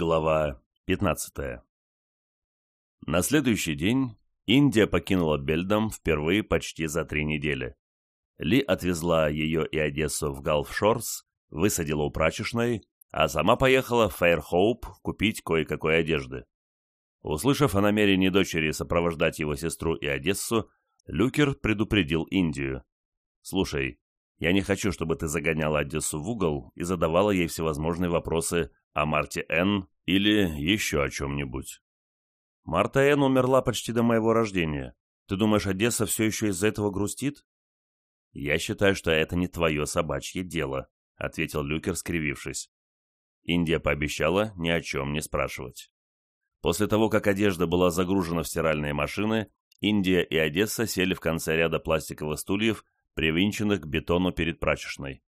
Глава 15 На следующий день Индия покинула Бельдом впервые почти за три недели. Ли отвезла ее и Одессу в Галфшорс, высадила у прачечной, а сама поехала в Фейрхоуп купить кое-какой одежды. Услышав о намерении дочери сопровождать его сестру и Одессу, Люкер предупредил Индию. «Слушай, я не хочу, чтобы ты загоняла Одессу в угол и задавала ей всевозможные вопросы о Марте Н. или еще о чем-нибудь. Марта Н. умерла почти до моего рождения. Ты думаешь, Одесса все еще из-за этого грустит? Я считаю, что это не твое собачье дело, ответил Люкер, скривившись. Индия пообещала ни о чем не спрашивать. После того, как одежда была загружена в стиральные машины, Индия и Одесса сели в конце ряда пластиковых стульев, привинченных к бетону перед прачечной.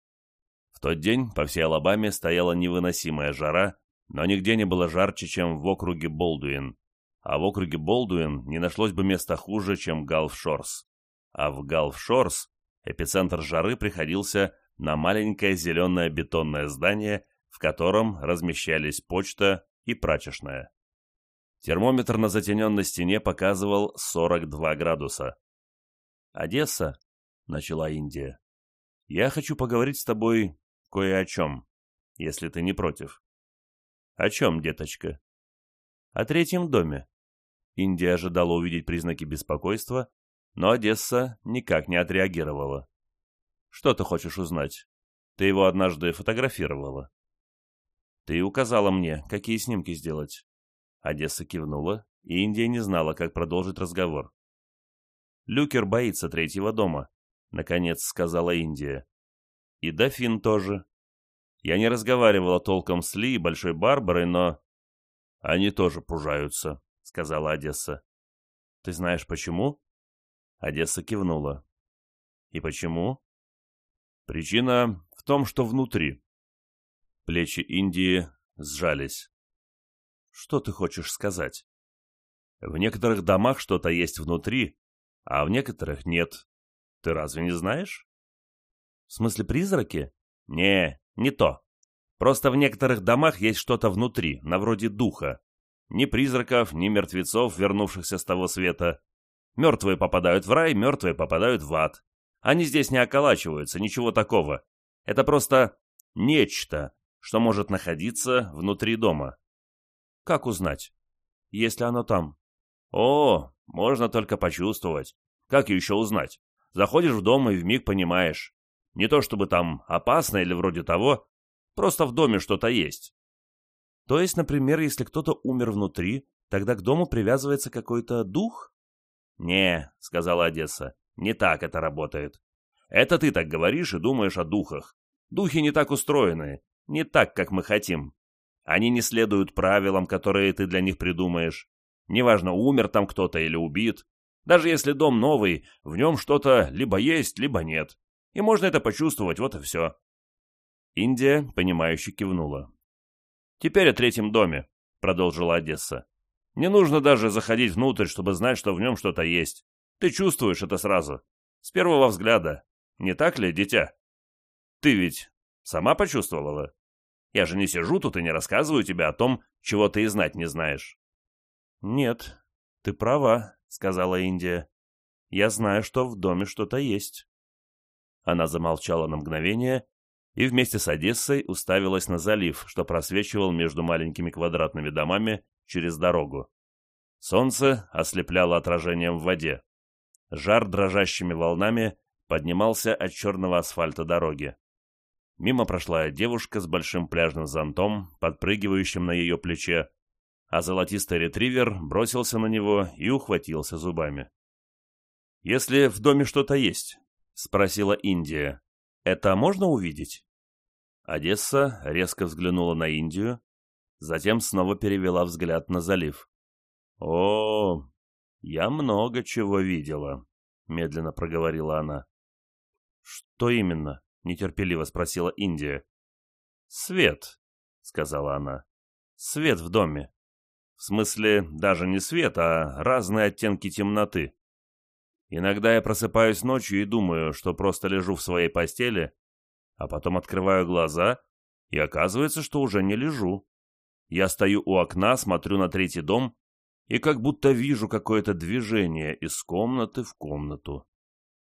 В тот день по всей Алабаме стояла невыносимая жара, но нигде не было жарче, чем в округе Болдуин. А в округе Болдуин не нашлось бы места хуже, чем Галфшорс. А в Галфшорс эпицентр жары приходился на маленькое зеленое бетонное здание, в котором размещались почта и прачечная. Термометр на затененной стене показывал 42 градуса. «Одесса», — начала Индия, — «я хочу поговорить с тобой кое о чем, если ты не против. О чем, деточка? О третьем доме. Индия ожидала увидеть признаки беспокойства, но Одесса никак не отреагировала. Что ты хочешь узнать? Ты его однажды фотографировала. Ты указала мне, какие снимки сделать. Одесса кивнула, и Индия не знала, как продолжить разговор. «Люкер боится третьего дома», — наконец сказала Индия. И дофин тоже. Я не разговаривала толком с Ли и Большой Барбарой, но... Они тоже пужаются, сказала Одесса. Ты знаешь почему? Одесса кивнула. И почему? Причина в том, что внутри. Плечи Индии сжались. Что ты хочешь сказать? В некоторых домах что-то есть внутри, а в некоторых нет. Ты разве не знаешь? В смысле призраки? Не, не то. Просто в некоторых домах есть что-то внутри, на вроде духа. Ни призраков, ни мертвецов, вернувшихся с того света. Мертвые попадают в рай, мертвые попадают в ад. Они здесь не околачиваются, ничего такого. Это просто нечто, что может находиться внутри дома. Как узнать? Если оно там. О, можно только почувствовать. Как еще узнать? Заходишь в дом и вмиг понимаешь. Не то чтобы там опасно или вроде того, просто в доме что-то есть. То есть, например, если кто-то умер внутри, тогда к дому привязывается какой-то дух? Не, сказала Одесса, не так это работает. Это ты так говоришь и думаешь о духах. Духи не так устроены, не так, как мы хотим. Они не следуют правилам, которые ты для них придумаешь. Неважно, умер там кто-то или убит. Даже если дом новый, в нем что-то либо есть, либо нет и можно это почувствовать, вот и все. Индия, понимающе кивнула. «Теперь о третьем доме», — продолжила Одесса. «Не нужно даже заходить внутрь, чтобы знать, что в нем что-то есть. Ты чувствуешь это сразу. С первого взгляда. Не так ли, дитя? Ты ведь сама почувствовала? Я же не сижу тут и не рассказываю тебе о том, чего ты и знать не знаешь». «Нет, ты права», — сказала Индия. «Я знаю, что в доме что-то есть». Она замолчала на мгновение и вместе с Одессой уставилась на залив, что просвечивал между маленькими квадратными домами через дорогу. Солнце ослепляло отражением в воде. Жар дрожащими волнами поднимался от черного асфальта дороги. Мимо прошла девушка с большим пляжным зонтом, подпрыгивающим на ее плече, а золотистый ретривер бросился на него и ухватился зубами. «Если в доме что-то есть, — спросила Индия. «Это можно увидеть?» Одесса резко взглянула на Индию, затем снова перевела взгляд на залив. «О, я много чего видела», — медленно проговорила она. «Что именно?» — нетерпеливо спросила Индия. «Свет», — сказала она. «Свет в доме. В смысле, даже не свет, а разные оттенки темноты. Иногда я просыпаюсь ночью и думаю, что просто лежу в своей постели, а потом открываю глаза, и оказывается, что уже не лежу. Я стою у окна, смотрю на третий дом и как будто вижу какое-то движение из комнаты в комнату.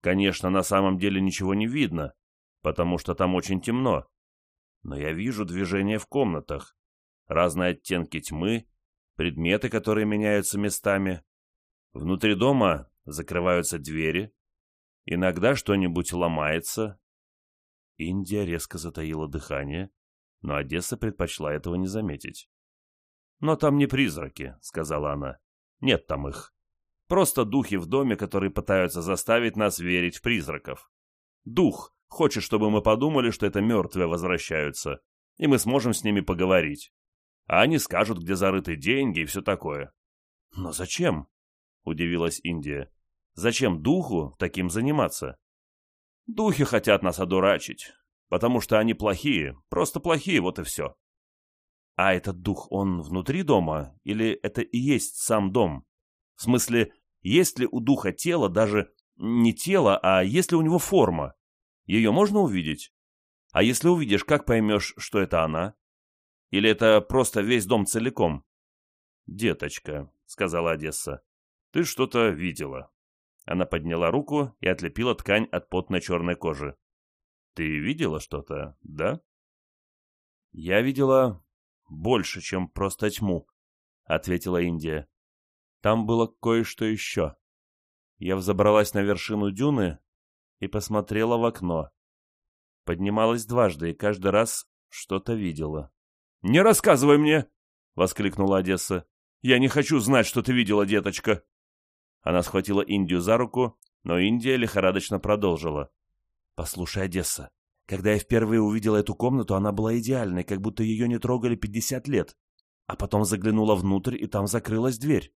Конечно, на самом деле ничего не видно, потому что там очень темно. Но я вижу движение в комнатах, разные оттенки тьмы, предметы, которые меняются местами. Внутри дома закрываются двери, иногда что-нибудь ломается. Индия резко затаила дыхание, но Одесса предпочла этого не заметить. «Но там не призраки», — сказала она. «Нет там их. Просто духи в доме, которые пытаются заставить нас верить в призраков. Дух хочет, чтобы мы подумали, что это мертвые возвращаются, и мы сможем с ними поговорить. А они скажут, где зарыты деньги и все такое». «Но зачем?» — удивилась Индия. «Зачем духу таким заниматься?» «Духи хотят нас одурачить, потому что они плохие, просто плохие, вот и все». А этот дух, он внутри дома? Или это и есть сам дом? В смысле, есть ли у духа тело, даже не тело, а есть ли у него форма? Ее можно увидеть? А если увидишь, как поймешь, что это она? Или это просто весь дом целиком? «Деточка», — сказала Одесса, — «ты что-то видела». Она подняла руку и отлепила ткань от потной черной кожи. «Ты видела что-то, да?» «Я видела больше, чем просто тьму», — ответила Индия. «Там было кое-что еще. Я взобралась на вершину дюны и посмотрела в окно. Поднималась дважды и каждый раз что-то видела». «Не рассказывай мне!» — воскликнула Одесса. «Я не хочу знать, что ты видела, деточка!» Она схватила Индию за руку, но Индия лихорадочно продолжила. «Послушай, Одесса, когда я впервые увидела эту комнату, она была идеальной, как будто ее не трогали пятьдесят лет. А потом заглянула внутрь, и там закрылась дверь.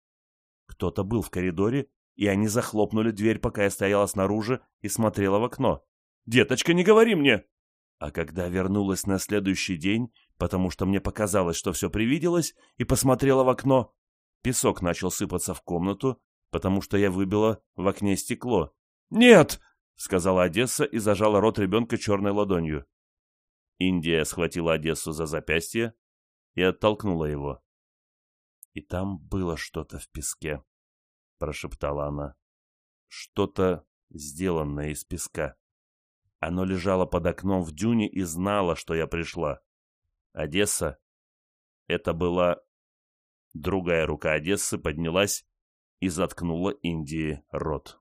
Кто-то был в коридоре, и они захлопнули дверь, пока я стояла снаружи и смотрела в окно. «Деточка, не говори мне!» А когда вернулась на следующий день, потому что мне показалось, что все привиделось, и посмотрела в окно, песок начал сыпаться в комнату, потому что я выбила в окне стекло. «Нет!» — сказала Одесса и зажала рот ребенка черной ладонью. Индия схватила Одессу за запястье и оттолкнула его. «И там было что-то в песке», — прошептала она. «Что-то, сделанное из песка. Оно лежало под окном в дюне и знало, что я пришла. Одесса — это была...» Другая рука Одессы поднялась и заткнула Индии рот.